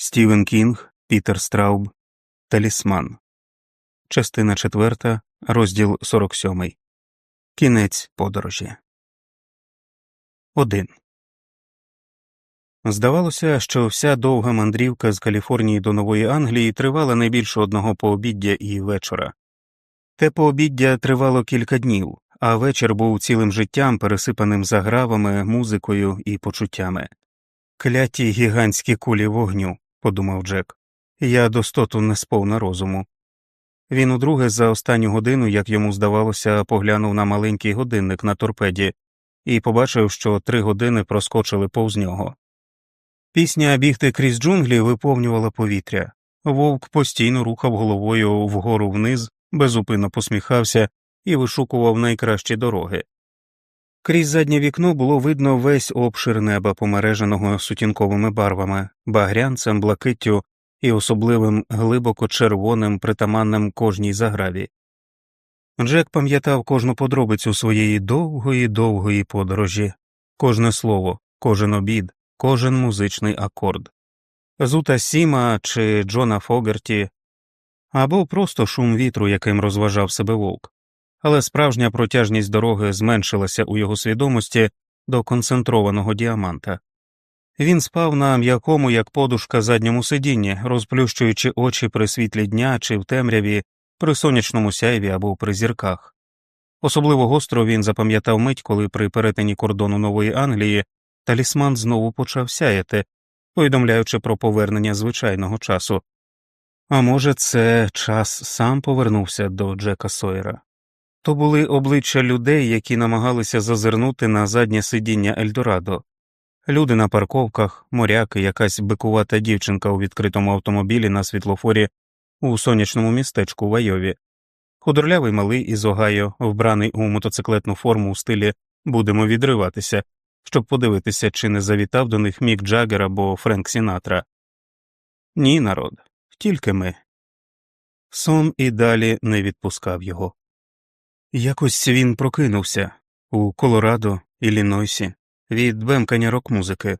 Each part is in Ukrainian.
Стівен Кінг, Пітер Страуб, Талісман. Частина 4, розділ 47. Кінець подорожі. 1. Здавалося, що вся довга мандрівка з Каліфорнії до Нової Англії тривала не більше одного пообіддя і вечора. Те пообіддя тривало кілька днів, а вечір був цілим життям, пересипаним загравами, музикою і почуттями. Кляті гігантські кулі вогню, подумав Джек, я достоту не сповна розуму. Він удруге за останню годину, як йому здавалося, поглянув на маленький годинник на торпеді і побачив, що три години проскочили повз нього. Пісня бігти крізь джунглі виповнювала повітря. Вовк постійно рухав головою вгору вниз, безупинно посміхався і вишукував найкращі дороги. Крізь заднє вікно було видно весь обшир неба, помереженого сутінковими барвами, багрянцем, блакиттю і особливим глибоко червоним притаманним кожній заграві. Джек пам'ятав кожну подробицю своєї довгої, довгої подорожі, кожне слово, кожен обід, кожен музичний акорд. Зута Сіма чи Джона Фогерті або просто шум вітру, яким розважав себе вовк, але справжня протяжність дороги зменшилася у його свідомості до концентрованого діаманта. Він спав на м'якому, як подушка задньому сидінні, розплющуючи очі при світлі дня чи в темряві, при сонячному сяйві або при зірках. Особливо гостро він запам'ятав мить, коли при перетині кордону Нової Англії талісман знову почав сяяти, повідомляючи про повернення звичайного часу. А може, це час сам повернувся до Джека Сойера. То були обличчя людей, які намагалися зазирнути на заднє сидіння Ельдорадо, люди на парковках, моряки, якась бикувата дівчинка у відкритому автомобілі на світлофорі у сонячному містечку в Айові, худорлявий малий із Огайо, вбраний у мотоциклетну форму у стилі будемо відриватися, щоб подивитися, чи не завітав до них Мік Джаггер або Френк Сінатра. Ні, народ, тільки ми. Сон і далі не відпускав його. Якось він прокинувся у Колорадо, Іллінойсі, від бемкання рок музики.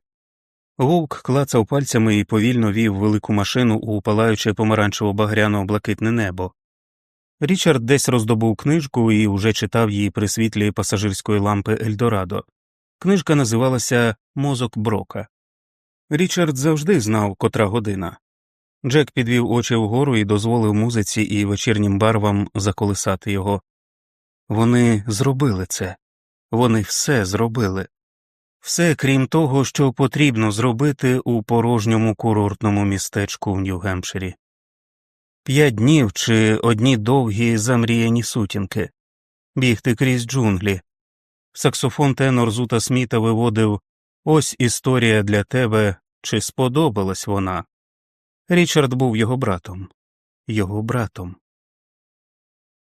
Вовк клацав пальцями і повільно вів велику машину у палаюче помаранчево багряно блакитне небо. Річард десь роздобув книжку і уже читав її при світлі пасажирської лампи Ельдорадо. Книжка називалася Мозок Брока. Річард завжди знав, котра година. Джек підвів очі вгору і дозволив музиці і вечірнім барвам заколисати його. Вони зробили це, вони все зробили, все крім того, що потрібно зробити у порожньому курортному містечку в Нью-Гемпширі. П'ять днів чи одні довгі замріяні сутінки, бігти крізь джунглі. Саксофон тенор Зута Сміта виводив ось історія для тебе, чи сподобалась вона. Річард був його братом, його братом.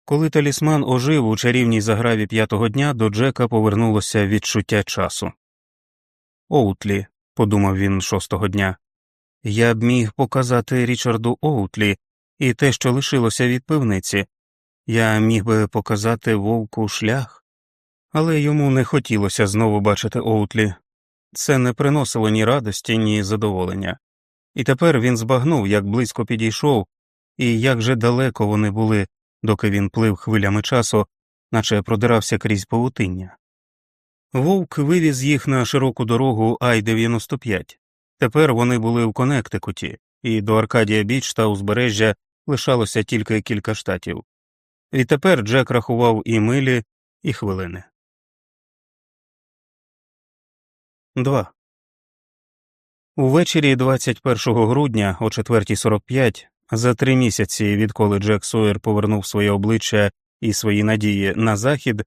Коли талісман ожив у чарівній заграві п'ятого дня, до Джека повернулося відчуття часу. Оутлі, подумав він шостого дня, я б міг показати Річарду Оутлі і те, що лишилося від пивниці, я міг би показати вовку шлях, але йому не хотілося знову бачити Оутлі. Це не приносило ні радості, ні задоволення. І тепер він збагнув, як близько підійшов, і як же далеко вони були, доки він плив хвилями часу, наче продирався крізь павутиння. Вовк вивіз їх на широку дорогу Ай 95 Тепер вони були в Коннектикуті, і до Аркадія Біч та узбережжя лишалося тільки кілька штатів. І тепер Джек рахував і милі, і хвилини. 2. Увечері 21 грудня о 4.45, за три місяці, відколи Джек Сойер повернув своє обличчя і свої надії на захід,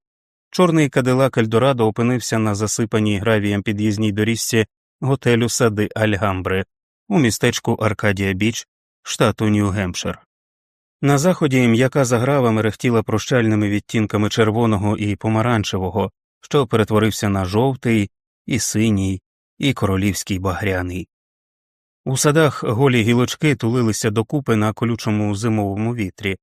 чорний кадилак Ельдорадо опинився на засипаній гравієм під'їзній доріжці готелю сади Альгамбри у містечку Аркадія Біч, штату Нью-Гемпшир. На заході м'яка заграва мерехтіла прощальними відтінками червоного і помаранчевого, що перетворився на жовтий, і синій, і королівський багряний. У садах голі гілочки тулилися докупи на колючому зимовому вітрі.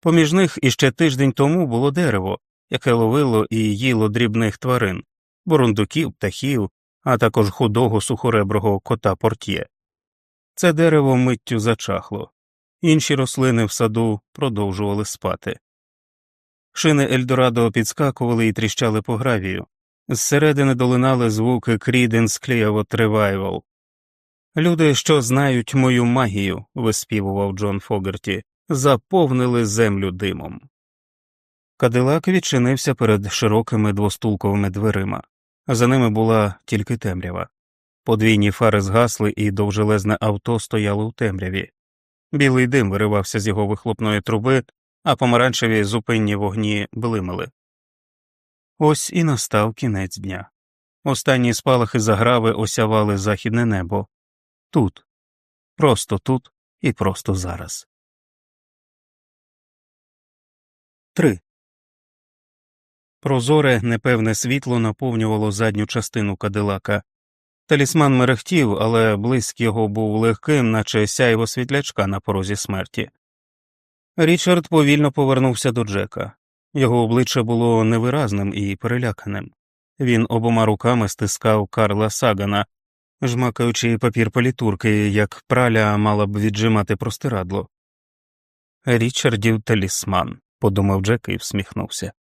Поміж них іще тиждень тому було дерево, яке ловило і їло дрібних тварин, бурундуків, птахів, а також худого сухореброго кота портє. Це дерево миттю зачахло, інші рослини в саду продовжували спати. Шини Ельдорадо підскакували і тріщали по гравію, зсередини долинали звуки Creedence Clearwater Revival. Люди, що знають мою магію, виспівував Джон Фогерті, заповнили землю димом. Кадилак відчинився перед широкими двостулковими дверима, за ними була тільки темрява. Подвійні фари згасли, і довжелезне авто стояло у темряві. Білий дим виривався з його вихлопної труби, а помаранчеві зупинні вогні блимали. Ось і настав кінець дня. Останні спалахи заграви осявали західне небо тут, просто тут і просто зараз. 3. Прозоре непевне світло наповнювало задню частину кадилака. Талісман мерехтів, але блиск його був легким, наче сяйво світлячка на порозі смерті. Річард повільно повернувся до Джека. Його обличчя було невиразним і переляканим. Він обома руками стискав Карла Сагана, жмакаючи папір політурки, як праля мала б віджимати простирадло. Річардів талісман, подумав Джек і всміхнувся.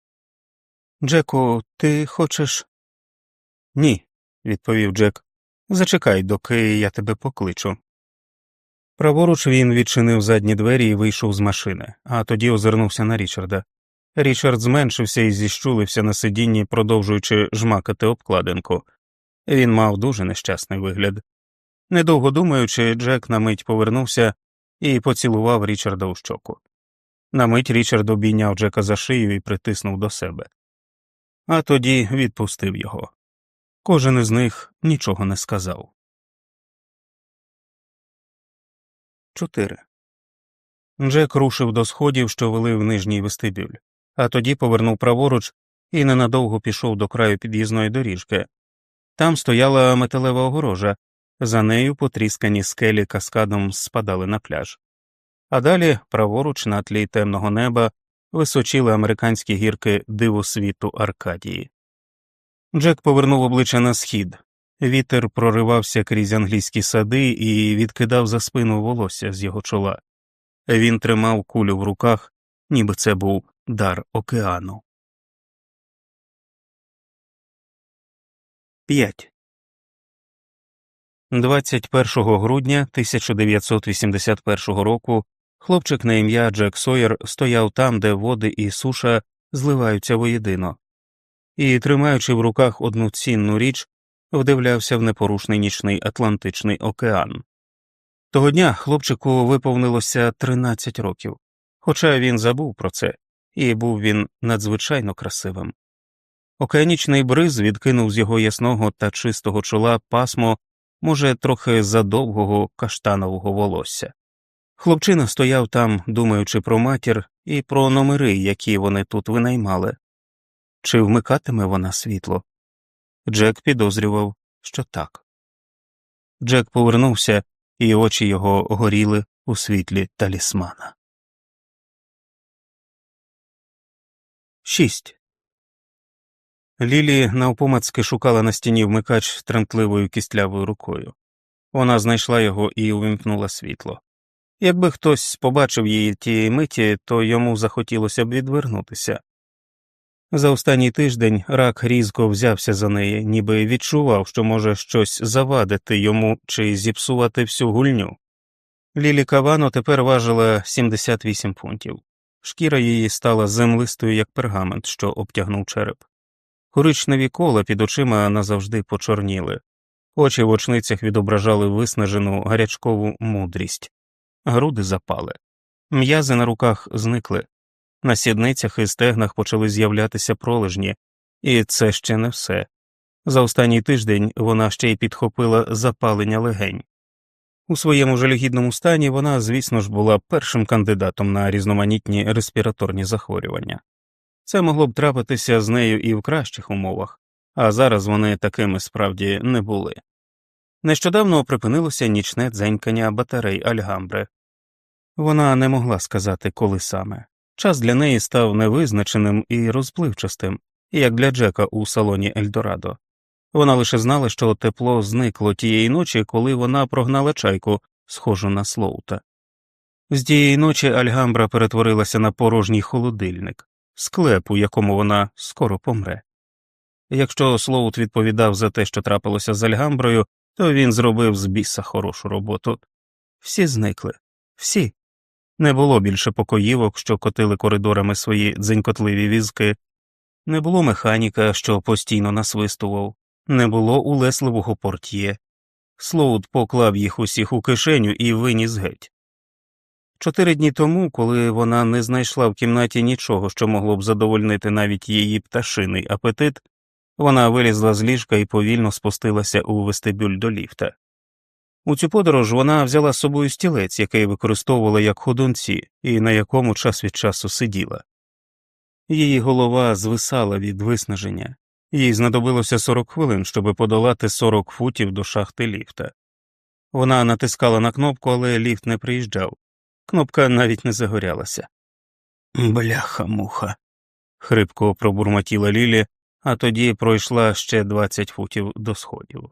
Джеку, ти хочеш? Ні, відповів Джек. Зачекай, доки я тебе покличу. Праворуч він відчинив задні двері і вийшов з машини, а тоді озирнувся на Річарда. Річард зменшився і зіщулився на сидінні, продовжуючи жмакати обкладинку. Він мав дуже нещасний вигляд. Недовго думаючи, Джек на мить повернувся і поцілував Річарда у щоку. На мить Річард обійняв Джека за шию і притиснув до себе, а тоді відпустив його. Кожен із них нічого не сказав. 4. Джек рушив до сходів, що вели в нижній вестибюль, а тоді повернув праворуч і ненадовго пішов до краю під'їзної доріжки. Там стояла металева огорожа, за нею потріскані скелі каскадом спадали на пляж. А далі, праворуч, на тлі темного неба, височили американські гірки диву світу Аркадії. Джек повернув обличчя на схід. Вітер проривався крізь англійські сади і відкидав за спину волосся з його чола. Він тримав кулю в руках, ніби це був дар океану. 5. 21 грудня 1981 року хлопчик на ім'я Джек Сойер стояв там, де води і суша зливаються воєдино, і, тримаючи в руках одну цінну річ, вдивлявся в непорушний нічний Атлантичний океан. Того дня хлопчику виповнилося 13 років, хоча він забув про це, і був він надзвичайно красивим. Океанічний бриз відкинув з його ясного та чистого чола пасмо, може, трохи задовгого каштанового волосся. Хлопчина стояв там, думаючи про матір і про номери, які вони тут винаймали. Чи вмикатиме вона світло? Джек підозрював, що так. Джек повернувся, і очі його горіли у світлі талісмана. 6. Лілі навпомацьки шукала на стіні вмикач тремтливою кістлявою рукою. Вона знайшла його і увімкнула світло. Якби хтось побачив її тієї миті, то йому захотілося б відвернутися. За останній тиждень рак різко взявся за неї, ніби відчував, що може щось завадити йому чи зіпсувати всю гульню. Лілі Кавано тепер важила 78 фунтів, шкіра її стала землистою, як пергамент, що обтягнув череп. Коричневі кола під очима назавжди почорніли, очі в очницях відображали виснажену гарячкову мудрість, груди запали, м'язи на руках зникли, на сідницях і стегнах почали з'являтися пролежні, і це ще не все. За останній тиждень вона ще й підхопила запалення легень. У своєму жалюгідному стані вона, звісно ж, була першим кандидатом на різноманітні респіраторні захворювання. Це могло б трапитися з нею і в кращих умовах, а зараз вони такими справді не були. Нещодавно припинилося нічне дзенькання батарей Альгамбре. Вона не могла сказати, коли саме. Час для неї став невизначеним і розпливчастим, як для Джека у салоні Ельдорадо. Вона лише знала, що тепло зникло тієї ночі, коли вона прогнала чайку, схожу на Слоута. З тієї ночі Альгамбра перетворилася на порожній холодильник, склеп, у якому вона скоро помре. Якщо Слоут відповідав за те, що трапилося з Альгамброю, то він зробив з біса хорошу роботу. Всі зникли, всі. Не було більше покоївок, що котили коридорами свої дзенькотливі візки, не було механіка, що постійно насвистував, не було улесливого портьє. Слоуд поклав їх усіх у кишеню і виніс геть. Чотири дні тому, коли вона не знайшла в кімнаті нічого, що могло б задовольнити навіть її пташиний апетит, вона вилізла з ліжка і повільно спустилася у вестибюль до ліфта. У цю подорож вона взяла з собою стілець, який використовувала як ходунці, і на якому час від часу сиділа. Її голова звисала від виснаження, їй знадобилося 40 хвилин, щоб подолати 40 футів до шахти ліфта. Вона натискала на кнопку, але ліфт не приїжджав. Кнопка навіть не загорялася. Бляха муха. хрипко пробурмотіла Лілі, а тоді пройшла ще 20 футів до сходів.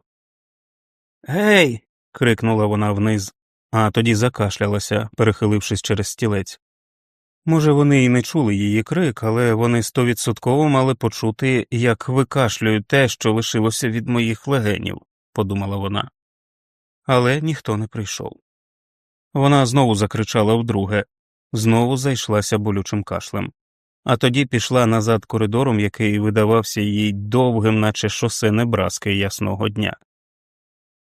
Гей. крикнула вона вниз, а тоді закашлялася, перехилившись через стілець. Може, вони і не чули її крик, але вони стовідсотково мали почути, як викашлюють те, що лишилося від моїх легенів, подумала вона. Але ніхто не прийшов. Вона знову закричала вдруге, знову зайшлася болючим кашлем, а тоді пішла назад коридором, який видавався їй довгим, наче шосе Небраски ясного дня.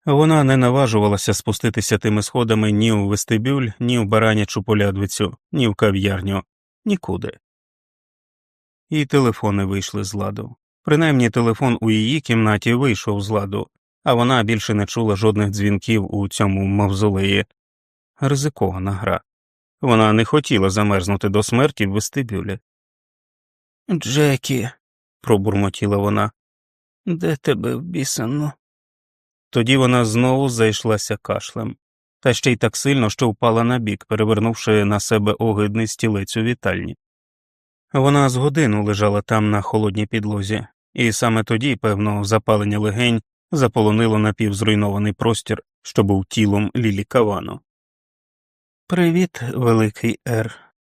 Вона не наважувалася спуститися тими сходами ні у вестибюль, ні в баранячу полядвицю, ні в кав'ярню, нікуди. І телефони вийшли з ладу. Принаймні телефон у її кімнаті вийшов з ладу, а вона більше не чула жодних дзвінків у цьому мавзолеї. Ризикована гра. Вона не хотіла замерзнути до смерті в вестибюлі. Джекі, пробурмотіла вона, де тебе вбісано? Тоді вона знову зайшлася кашлем, та ще й так сильно, що впала на бік, перевернувши на себе огидний стілець у вітальні. Вона з годину лежала там на холодній підлозі, і саме тоді, певно, запалення легень заполонило напівзруйнований простір, що був тілом Лілі Кавану. Привіт, великий Р.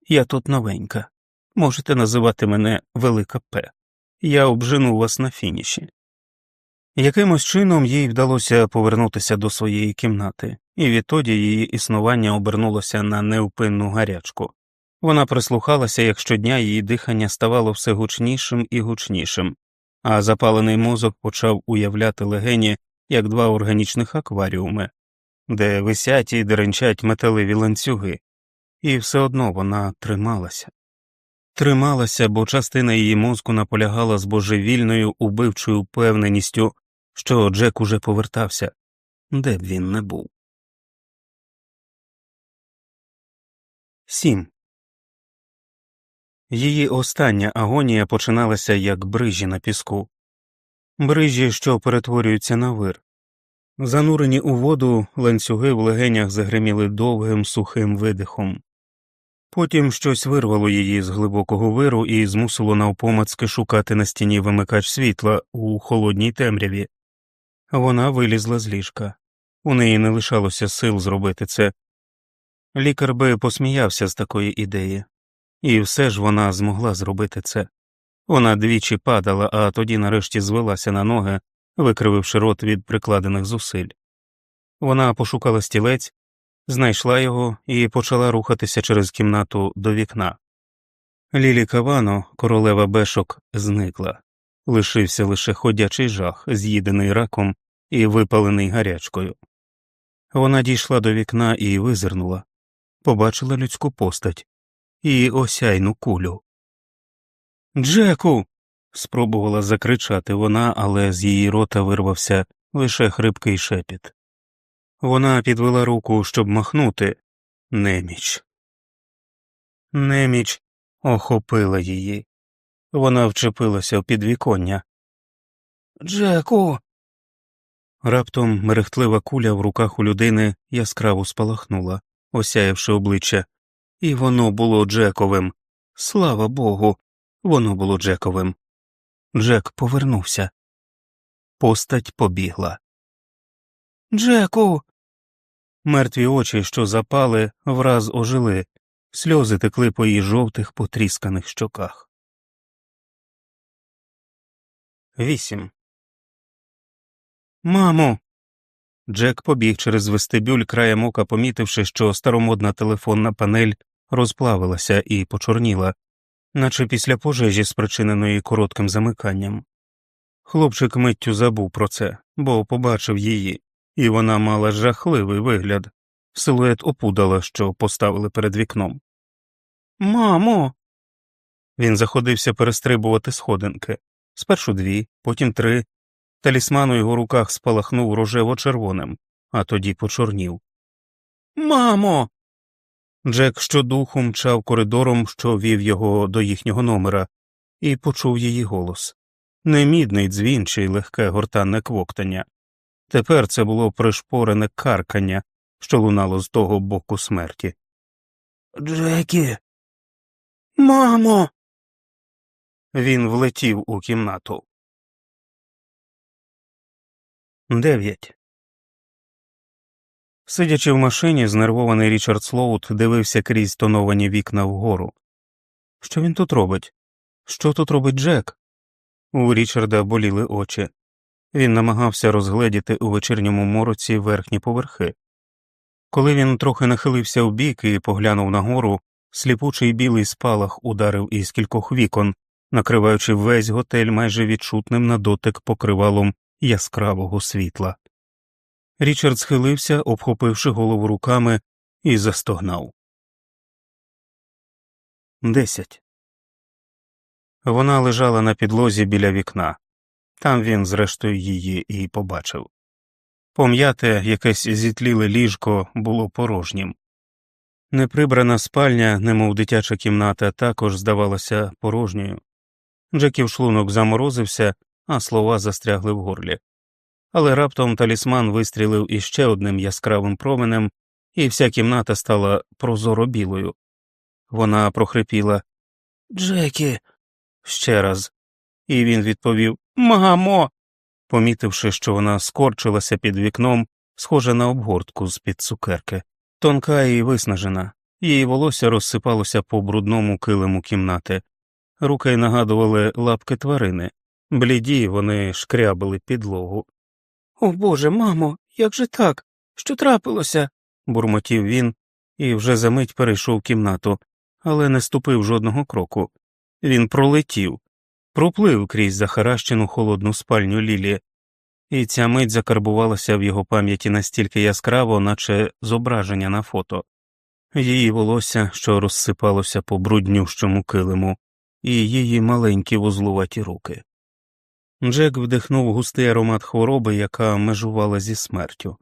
Я тут новенька. Можете називати мене Велика П. Я обжену вас на фініші. Якимось чином їй вдалося повернутися до своєї кімнати, і відтоді її існування обернулося на невпинну гарячку. Вона прислухалася, як щодня її дихання ставало все гучнішим і гучнішим, а запалений мозок почав уявляти легені як два органічних акваріуми, де висять і деренчать металеві ланцюги, і все одно вона трималася. Трималася, бо частина її мозку наполягала з божевільною убивчою впевненістю, що Джек уже повертався, де б він не був. Сім. Її остання агонія починалася як брижі на піску, брижі, що перетворюються на вир. Занурені у воду ланцюги в легенях загриміли довгим сухим видихом. Потім щось вирвало її з глибокого виру і змусило навпомацки шукати на стіні вимикач світла у холодній темряві. Вона вилізла з ліжка, у неї не лишалося сил зробити це. Лікар би посміявся з такої ідеї, і все ж вона змогла зробити це. Вона двічі падала, а тоді нарешті звелася на ноги, викрививши рот від прикладених зусиль. Вона пошукала стілець, знайшла його і почала рухатися через кімнату до вікна. Лілі Кавано, королева бешок, зникла лишився лише ходячий жах, з'їдений раком і випалений гарячкою. Вона дійшла до вікна і визирнула, побачила людську постать і осяйну кулю. Джеку. Спробувала закричати вона, але з її рота вирвався лише хрипкий шепіт. Вона підвела руку, щоб махнути неміч. Неміч охопила її. Вона вчепилася в підвіконня. Джеку. Раптом мерехтлива куля в руках у людини яскраво спалахнула, осяявши обличчя, і воно було Джековим. Слава Богу, воно було Джековим. Джек повернувся. Постать побігла. Джеку. Мертві очі, що запали, враз ожили, сльози текли по її жовтих потрісканих щоках. Вісім. Мамо. Джек побіг через вестибюль краєм ока, помітивши, що старомодна телефонна панель розплавилася і почорніла, наче після пожежі, спричиненої коротким замиканням. Хлопчик миттю забув про це, бо побачив її, і вона мала жахливий вигляд, силует опудала, що поставили перед вікном. Мамо. Він заходився перестрибувати сходинки спершу дві, потім три. Талісман у його руках спалахнув рожево червоним, а тоді почорнів. Мамо. Джек щодуху мчав коридором, що вів його до їхнього номера, і почув її голос не мідний дзвін чи легке гортанне квоктання. Тепер це було пришпорене каркання, що лунало з того боку смерті. Джекі. Мамо. Він влетів у кімнату. Дев'ять. Сидячи в машині, знервований Річард Слоут дивився крізь тоновані вікна вгору. Що він тут робить? Що тут робить Джек? У Річарда боліли очі. Він намагався розгледіти у вечірньому мороці верхні поверхи. Коли він трохи нахилився вбік і поглянув нагору, сліпучий білий спалах ударив із кількох вікон, накриваючи весь готель майже відчутним на дотик покривалом яскравого світла. Річард схилився, обхопивши голову руками, і застогнав. Десять. Вона лежала на підлозі біля вікна. Там він, зрештою, її і побачив. Пом'яте якесь зітліле ліжко було порожнім. Неприбрана спальня, немов дитяча кімната, також здавалася порожньою. Джеків шлунок заморозився, а слова застрягли в горлі. Але раптом талісман вистрілив іще одним яскравим променем, і вся кімната стала прозоро білою. Вона прохрипіла Джекі. ще раз, і він відповів Мамо. Помітивши, що вона скорчилася під вікном, схожа на обгортку з під цукерки, тонка і виснажена, її волосся розсипалося по брудному килиму кімнати, руки нагадували лапки тварини, бліді вони шкрябили підлогу. О Боже, мамо, як же так? Що трапилося? бурмотів він і вже за мить перейшов кімнату, але не ступив жодного кроку. Він пролетів, проплив крізь захаращену холодну спальню Лілі, і ця мить закарбувалася в його пам'яті настільки яскраво, наче зображення на фото, її волосся, що розсипалося по бруднющому килиму, і її маленькі вузлуваті руки. Джек вдихнув густий аромат хвороби, яка межувала зі смертю.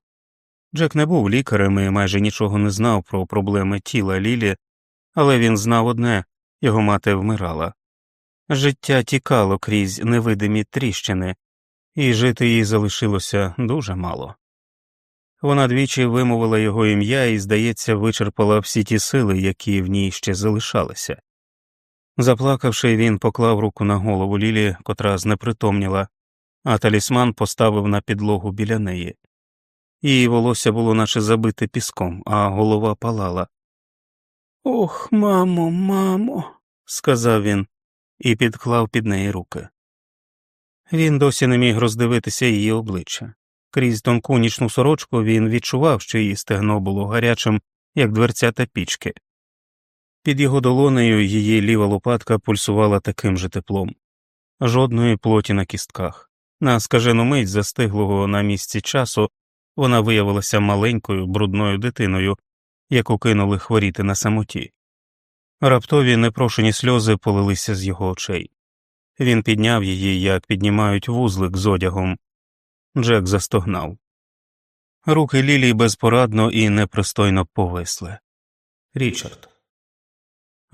Джек не був лікарем і майже нічого не знав про проблеми тіла Лілі, але він знав одне його мати вмирала. Життя тікало крізь невидимі тріщини, і жити їй залишилося дуже мало. Вона двічі вимовила його ім'я і, здається, вичерпала всі ті сили, які в ній ще залишалися. Заплакавши, він поклав руку на голову Лілі, котра знепритомніла, а талісман поставив на підлогу біля неї. Її волосся було наче забите піском, а голова палала. Ох, мамо, мамо, сказав він і підклав під неї руки. Він досі не міг роздивитися її обличчя. Крізь тонку нічну сорочку він відчував, що її стегно було гарячим, як дверця та пічки. Під його долонею її ліва лопатка пульсувала таким же теплом, жодної плоті на кістках. На скажену мить застиглого на місці часу вона виявилася маленькою брудною дитиною, яку кинули хворіти на самоті. Раптові непрошені сльози полилися з його очей. Він підняв її, як піднімають вузлик з одягом. Джек застогнав. Руки Лілії безпорадно і непристойно повисли. Річард.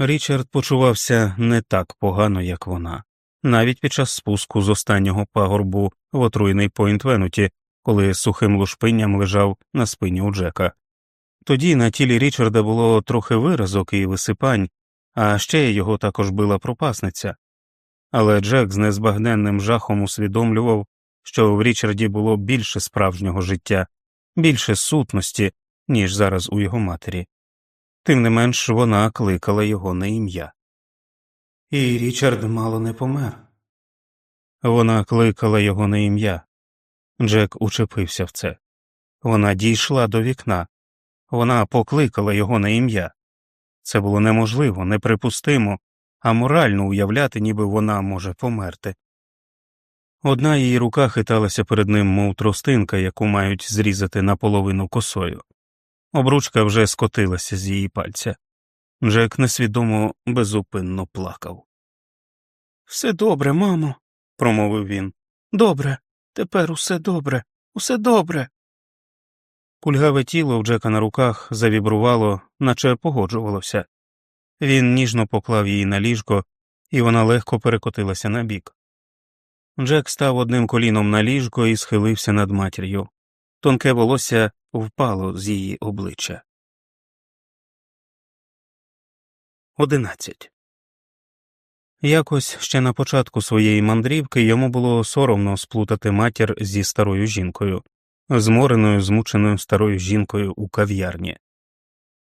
Річард почувався не так погано, як вона, навіть під час спуску з останнього пагорбу в отруйний Пойнт Венуті, коли сухим лушпинням лежав на спині у Джека. Тоді на тілі Річарда було трохи виразок і висипань, а ще його також била пропасниця. Але Джек з незбагненним жахом усвідомлював, що в Річарді було більше справжнього життя, більше сутності, ніж зараз у його матері. Тим не менш вона кликала його на ім'я. І Річард мало не помер. Вона кликала його на ім'я. Джек учепився в це. Вона дійшла до вікна, вона покликала його на ім'я. Це було неможливо, неприпустимо, а морально уявляти, ніби вона може померти. Одна її рука хиталася перед ним, мов тростинка, яку мають зрізати наполовину косою. Обручка вже скотилася з її пальця. Джек несвідомо безупинно плакав. Все добре, мамо, промовив він. Добре, тепер усе добре, усе добре. Кульгаве тіло в Джека на руках завібрувало, наче погоджувалося. Він ніжно поклав її на ліжко, і вона легко перекотилася на бік. Джек став одним коліном на ліжко і схилився над матір'ю. Тонке волосся впало з її обличчя. Одинадцять. Якось ще на початку своєї мандрівки йому було соромно сплутати матір зі старою жінкою, змореною, змученою старою жінкою у кав'ярні.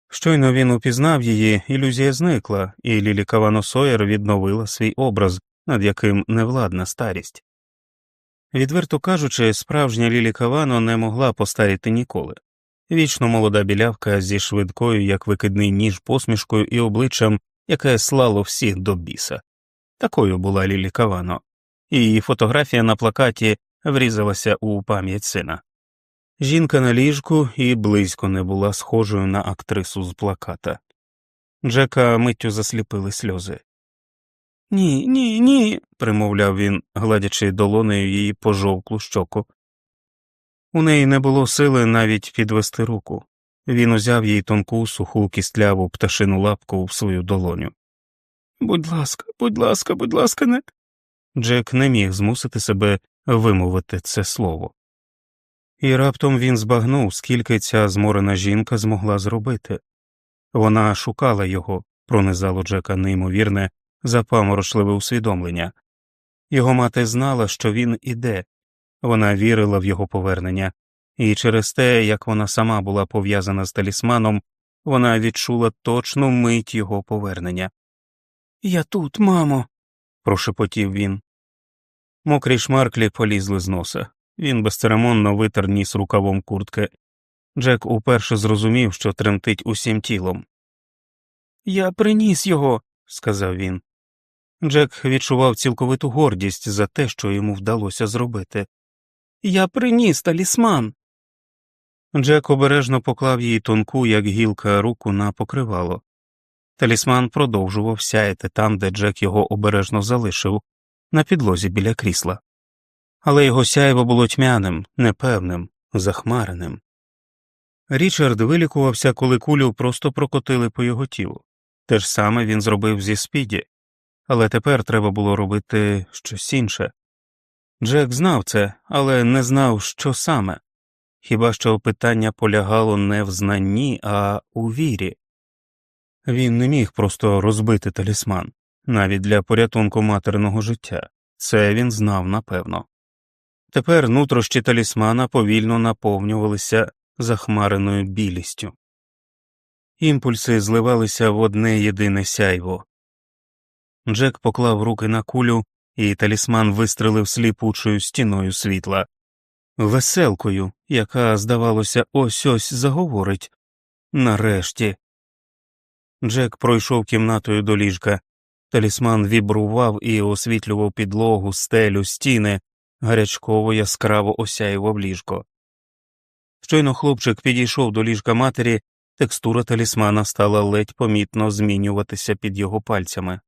Щойно він упізнав її, ілюзія зникла, і Лілі Кавано Сойер відновила свій образ, над яким невладна старість. Відверто кажучи, справжня Лілі Кавано не могла постаріти ніколи. Вічно молода білявка зі швидкою, як викидний ніж посмішкою і обличчям, яке слало всіх до біса. Такою була Лілі Кавано, її фотографія на плакаті врізалася у пам'ять сина. Жінка на ліжку і близько не була схожою на актрису з плаката. Джека миттю засліпили сльози. Ні, ні, ні, примовляв він, гладячи долонею її пожовклу щоку. У неї не було сили навіть підвести руку. Він узяв їй тонку, суху кістляву пташину лапку в свою долоню. Будь ласка, будь ласка, будь ласка, не. Джек не міг змусити себе вимовити це слово. І раптом він збагнув, скільки ця зморена жінка змогла зробити. Вона шукала його, пронизало Джека неймовірне, запаморошливе усвідомлення. Його мати знала, що він іде, вона вірила в його повернення, і через те, як вона сама була пов'язана з талісманом, вона відчула точну мить його повернення. Я тут, мамо, прошепотів він. Мокрі шмарклі полізли з носа. Він безцеремонно витер ніс рукавом куртки. Джек уперше зрозумів, що тремтить усім тілом. Я приніс його, сказав він. Джек відчував цілковиту гордість за те, що йому вдалося зробити. Я приніс талісман. Джек обережно поклав їй тонку, як гілка, руку на покривало. Талісман продовжував сяяти там, де Джек його обережно залишив, на підлозі біля крісла. Але його сяйво було тьмяним, непевним, захмареним. Річард вилікувався, коли кулю просто прокотили по його тілу. Те ж саме він зробив зі спіді, але тепер треба було робити щось інше. Джек знав це, але не знав, що саме. Хіба що питання полягало не в знанні, а у вірі. Він не міг просто розбити талісман, навіть для порятунку материного життя, це він знав напевно. Тепер нутрощі талісмана повільно наповнювалися захмареною білістю. Імпульси зливалися в одне єдине сяйво. Джек поклав руки на кулю, і талісман вистрелив сліпучою стіною світла, веселкою, яка, здавалося, ось ось заговорить. Нарешті. Джек пройшов кімнатою до ліжка. Талісман вібрував і освітлював підлогу, стелю, стіни, гарячково яскраво осяював ліжко. Щойно хлопчик підійшов до ліжка матері, текстура талісмана стала ледь помітно змінюватися під його пальцями.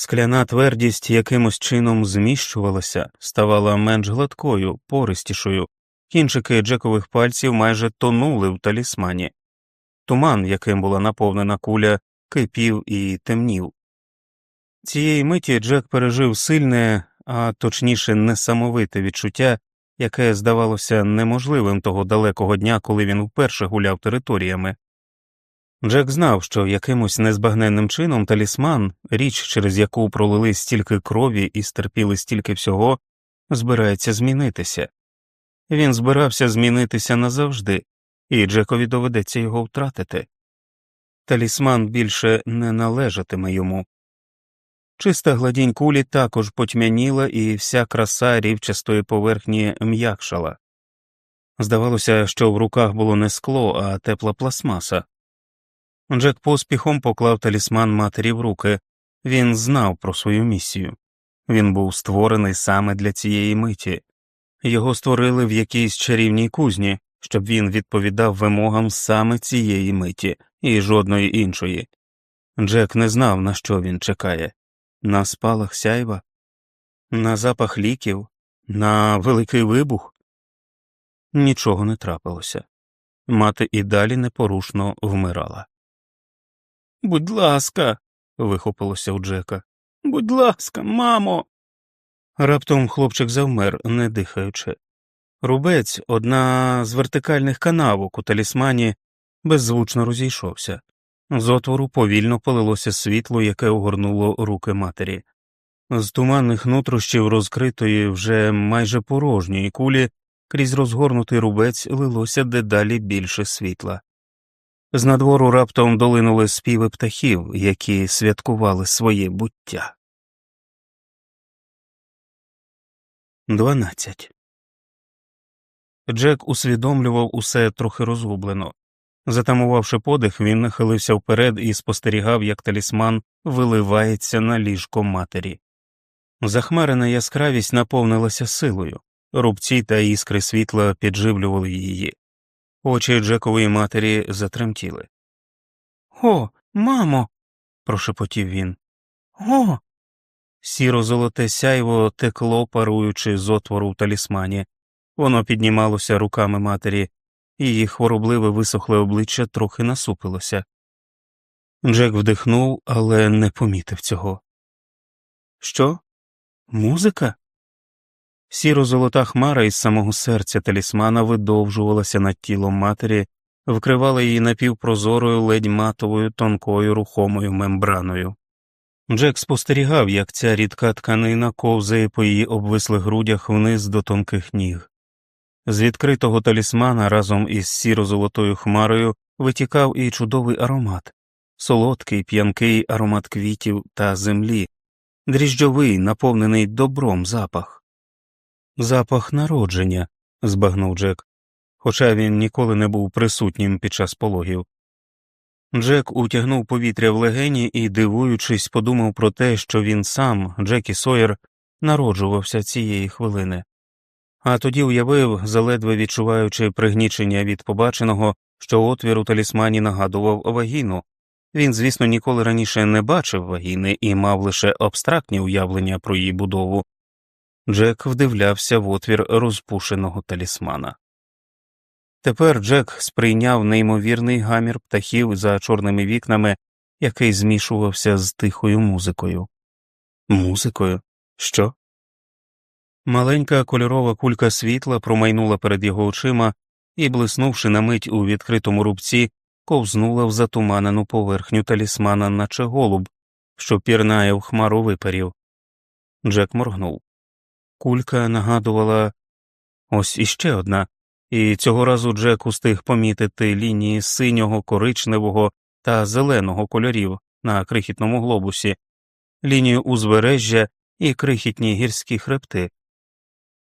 Скляна твердість якимось чином зміщувалася, ставала менш гладкою, пористішою, кінчики Джекових пальців майже тонули в талісмані. Туман, яким була наповнена куля, кипів і темнів. Цієї миті Джек пережив сильне, а точніше несамовите відчуття, яке здавалося неможливим того далекого дня, коли він вперше гуляв територіями. Джек знав, що якимось незбагненним чином талісман, річ, через яку пролили стільки крові і стерпіли стільки всього, збирається змінитися. Він збирався змінитися назавжди, і Джекові доведеться його втратити. Талісман більше не належатиме йому. Чиста гладінь кулі також потьмяніла, і вся краса рівчастої поверхні м'якшала. Здавалося, що в руках було не скло, а тепла пластмаса. Джек поспіхом поклав талісман матері в руки, він знав про свою місію. Він був створений саме для цієї миті, його створили в якійсь чарівній кузні, щоб він відповідав вимогам саме цієї миті і жодної іншої. Джек не знав, на що він чекає на спалах сяйва, на запах ліків, на великий вибух. Нічого не трапилося. Мати і далі непорушно вмирала. Будь ласка, вихопилося у Джека. Будь ласка, мамо. Раптом хлопчик завмер, не дихаючи. Рубець, одна з вертикальних канавок у талісмані, беззвучно розійшовся. З отвору повільно полилося світло, яке огорнуло руки матері. З туманних нутрощів розкритої, вже майже порожньої кулі, крізь розгорнутий рубець лилося дедалі більше світла. З надвору раптом долинули співи птахів, які святкували своє буття. 12. Джек усвідомлював усе трохи розгублено. Затамувавши подих, він нахилився вперед і спостерігав, як талісман виливається на ліжко матері. Захмарена яскравість наповнилася силою, рубці та іскри світла підживлювали її. Очі Джекової матері затремтіли. О, мамо. прошепотів він. О. Сіро золоте сяйво текло, паруючи з отвору в талісмані. Воно піднімалося руками матері, її хворобливе висохле обличчя трохи насупилося. Джек вдихнув, але не помітив цього. Що? Музика? Сіро золота хмара із самого серця талісмана видовжувалася над тілом матері, вкривала її напівпрозорою ледь матовою тонкою рухомою мембраною. Джек спостерігав, як ця рідка тканина ковзає по її обвислих грудях вниз до тонких ніг. З відкритого талісмана разом із сіро-золотою хмарою витікав і чудовий аромат, солодкий п'янкий аромат квітів та землі, дріжджовий, наповнений добром запах. Запах народження, збагнув Джек, хоча він ніколи не був присутнім під час пологів. Джек утягнув повітря в легені і, дивуючись, подумав про те, що він сам, Джекі Сойер, народжувався цієї хвилини а тоді уявив, заледве відчуваючи пригнічення від побаченого, що отвір у талісмані нагадував вагіну. Він, звісно, ніколи раніше не бачив вагіни і мав лише абстрактні уявлення про її будову. Джек вдивлявся в отвір розпушеного талісмана. Тепер Джек сприйняв неймовірний гамір птахів за чорними вікнами, який змішувався з тихою музикою. Музикою? Що? Маленька кольорова кулька світла промайнула перед його очима і, блиснувши на мить у відкритому рубці, ковзнула в затуманену поверхню талісмана, наче голуб, що пірнає в хмару виперів. Джек моргнув. Кулька нагадувала ось іще одна, і цього разу Джек устиг помітити лінії синього, коричневого та зеленого кольорів на крихітному глобусі, лінію узбережжя і крихітні гірські хребти.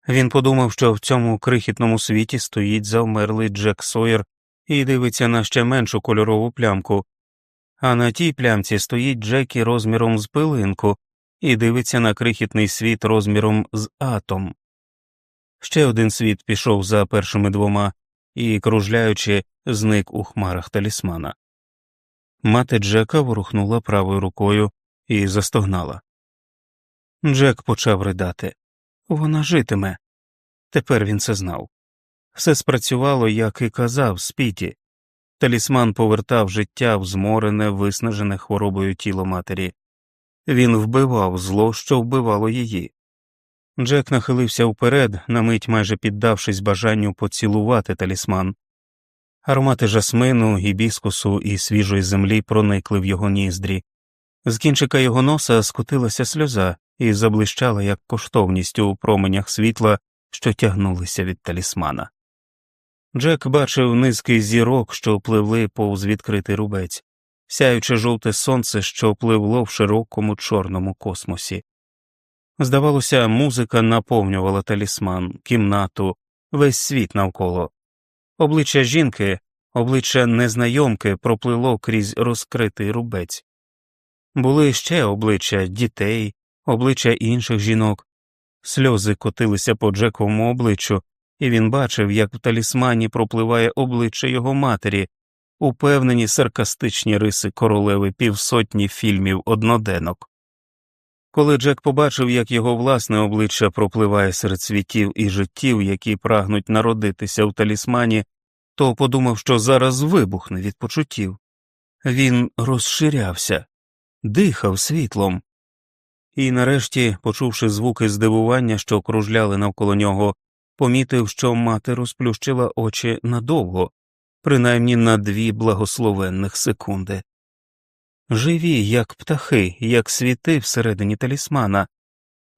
Він подумав, що в цьому крихітному світі стоїть завмерлий Джек Сойер і дивиться на ще меншу кольорову плямку, а на тій плямці стоїть Джекі розміром з пилинку і дивиться на крихітний світ розміром з атом. Ще один світ пішов за першими двома і, кружляючи, зник у хмарах талісмана. Мати Джека ворухнула правою рукою і застогнала. Джек почав ридати. Вона житиме. Тепер він це знав. Все спрацювало, як і казав, спіті. Талісман повертав життя в зморене, виснажене хворобою тіло матері. Він вбивав зло, що вбивало її. Джек нахилився вперед, на мить майже піддавшись бажанню поцілувати талісман. Аромати жасмину, гібіскусу і свіжої землі проникли в його ніздрі. З кінчика його носа скотилася сльоза, і заблищала як коштовність у променях світла, що тягнулися від талісмана. Джек бачив низки зірок, що пливли повз відкритий рубець, сяюче жовте сонце, що пливло в широкому чорному космосі. Здавалося, музика наповнювала талісман, кімнату, весь світ навколо. Обличчя жінки, обличчя незнайомки проплило крізь розкритий рубець. Були ще обличчя дітей, обличчя інших жінок, сльози котилися по Джековому обличчю, і він бачив, як в талісмані пропливає обличчя його матері, упевнені саркастичні риси королеви півсотні фільмів одноденок. Коли Джек побачив, як його власне обличчя пропливає серед світів і життів, які прагнуть народитися в талісмані, то подумав, що зараз вибухне від почуттів. Він розширявся, дихав світлом. І нарешті, почувши звуки здивування, що кружляли навколо нього, помітив, що мати розплющила очі надовго, принаймні на дві благословенних секунди. Живі, як птахи, як світи всередині талісмана.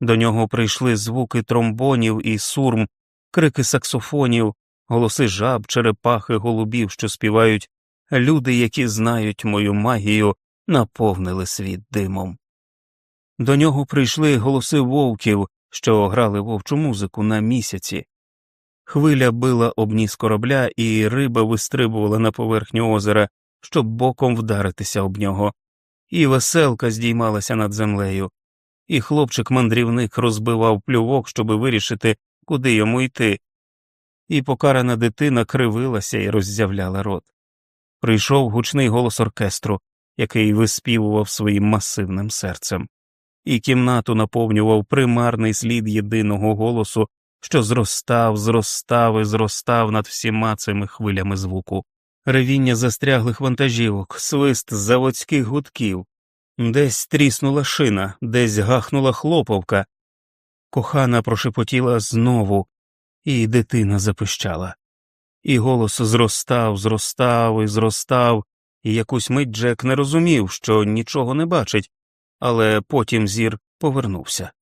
До нього прийшли звуки тромбонів і сурм, крики саксофонів, голоси жаб, черепахи, голубів, що співають, люди, які знають мою магію, наповнили світ димом. До нього прийшли голоси вовків, що грали вовчу музику на місяці. Хвиля била об ніс корабля, і риба вистрибувала на поверхню озера, щоб боком вдаритися об нього, і веселка здіймалася над землею, і хлопчик-мандрівник розбивав плювок, щоби вирішити, куди йому йти, і покарана дитина кривилася і роззявляла рот. Прийшов гучний голос оркестру, який виспівував своїм масивним серцем, і кімнату наповнював примарний слід єдиного голосу, що зростав, зростав і зростав над всіма цими хвилями звуку, ревіння застряглих вантажівок, свист заводських гудків, десь тріснула шина, десь гахнула хлоповка. Кохана прошепотіла знову, і дитина запищала. І голос зростав, зростав і зростав, і якусь мить Джек не розумів, що нічого не бачить, але потім зір повернувся.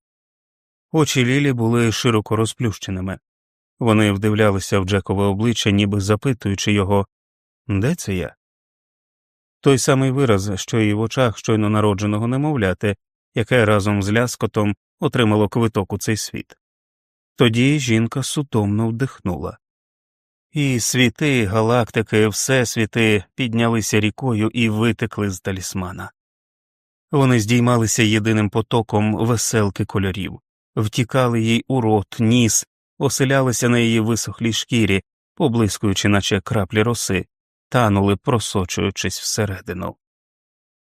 Очі Лілі були широко розплющеними. Вони вдивлялися в Джекове обличчя, ніби запитуючи його де це я? Той самий вираз, що і в очах щойно народженого немовляти, яке разом з ляскотом отримало квиток у цей світ. Тоді жінка сутомно вдихнула. І світи, галактики, всесвіти піднялися рікою і витекли з талісмана. Вони здіймалися єдиним потоком веселки кольорів, втікали їй у рот, ніс, оселялися на її висохлій шкірі, поблискуючи, наче краплі роси, танули, просочуючись всередину.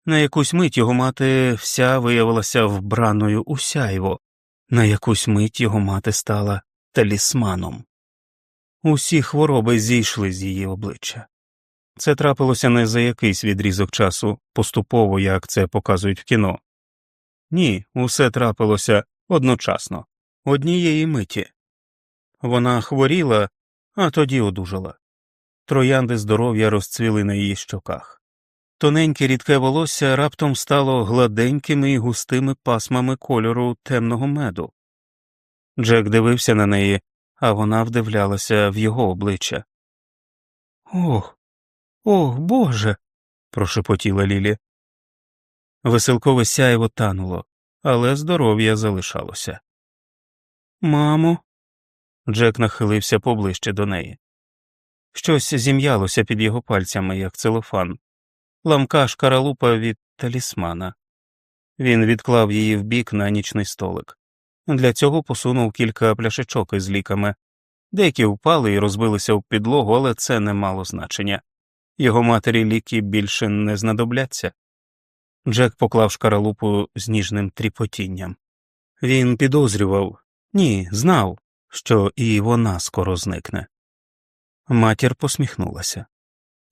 На якусь мить його мати вся виявилася вбраною у сяйво, на якусь мить його мати стала талісманом. Усі хвороби зійшли з її обличчя. Це трапилося не за якийсь відрізок часу, поступово, як це показують в кіно. Ні, усе трапилося одночасно, однієї миті. Вона хворіла, а тоді одужала. Троянди здоров'я розцвіли на її щоках. Тоненьке рідке волосся раптом стало гладенькими і густими пасмами кольору темного меду. Джек дивився на неї, а вона вдивлялася в його обличчя. Ох, ох, Боже. прошепотіла Лілі. Веселкове сяєво тануло, але здоров'я залишалося. Мамо. Джек нахилився поближче до неї. Щось зім'ялося під його пальцями, як целофан, ламка шкаралупа від талісмана. Він відклав її вбік на нічний столик. Для цього посунув кілька пляшечок із ліками. Деякі впали і розбилися в підлогу, але це не мало значення. Його матері ліки більше не знадобляться. Джек поклав шкаралупу з ніжним тріпотінням. Він підозрював ні, знав, що і вона скоро зникне. Матір посміхнулася.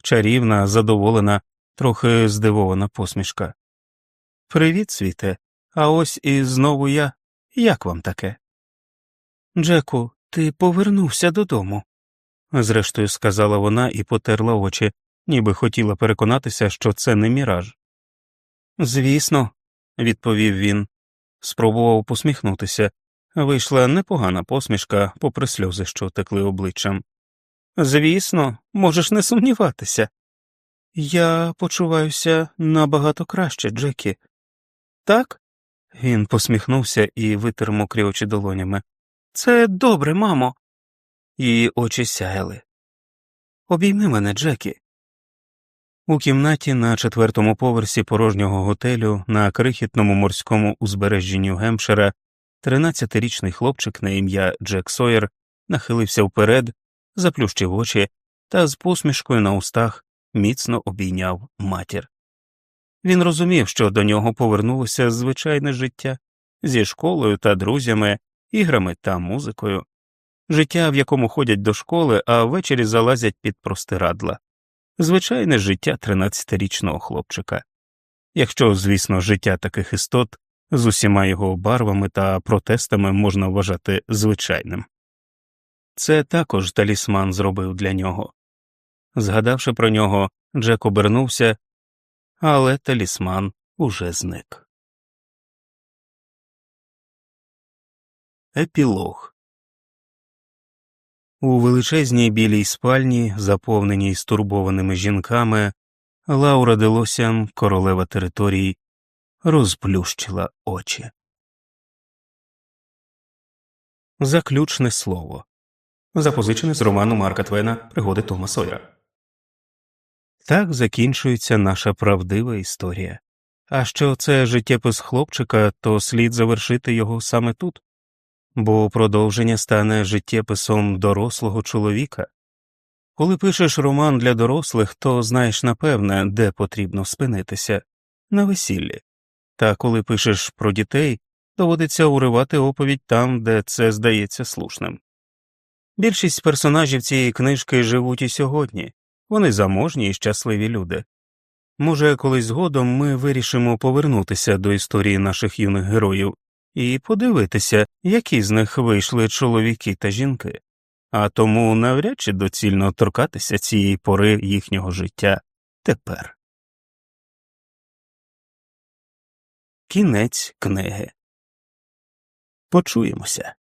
Чарівна, задоволена, трохи здивована посмішка. Привіт, світе, а ось і знову я. Як вам таке? Джеку, ти повернувся додому, зрештою сказала вона і потерла очі, ніби хотіла переконатися, що це не міраж. Звісно, відповів він, спробував посміхнутися. Вийшла непогана посмішка, попри сльози, що текли обличчям. Звісно, можеш не сумніватися. Я почуваюся набагато краще, Джекі. Так? Він посміхнувся і витер мокрі очі долонями. Це добре, мамо. Її очі сяяли. Обійми мене, Джекі. У кімнаті на четвертому поверсі порожнього готелю на крихітному морському узбережжі Нью-Гемпшира тринадцятирічний хлопчик на ім'я Джек Сойер нахилився вперед, заплющив очі та з посмішкою на устах міцно обійняв матір. Він розумів, що до нього повернулося звичайне життя зі школою та друзями, іграми та музикою, життя, в якому ходять до школи, а ввечері залазять під простирадла, звичайне життя тринадцятирічного хлопчика. Якщо, звісно, життя таких істот з усіма його барвами та протестами можна вважати звичайним. Це також талісман зробив для нього. Згадавши про нього, Джек обернувся, але талісман уже зник. Епілог у величезній білій спальні, заповненій стурбованими жінками, Лаура Делосян, королева території, розплющила очі. Заключне слово запозичене з роману Марка Твена Пригоди Тома Сойера. Так закінчується наша правдива історія. А що це життєпис хлопчика, то слід завершити його саме тут, бо продовження стане життєписом дорослого чоловіка. Коли пишеш роман для дорослих, то знаєш напевне, де потрібно спинитися на весіллі, та коли пишеш про дітей, доводиться уривати оповідь там, де це здається слушним. Більшість персонажів цієї книжки живуть і сьогодні, вони заможні і щасливі люди. Може, колись згодом ми вирішимо повернутися до історії наших юних героїв і подивитися, які з них вийшли чоловіки та жінки, а тому навряд чи доцільно торкатися цієї пори їхнього життя тепер. Кінець книги. Почуємося.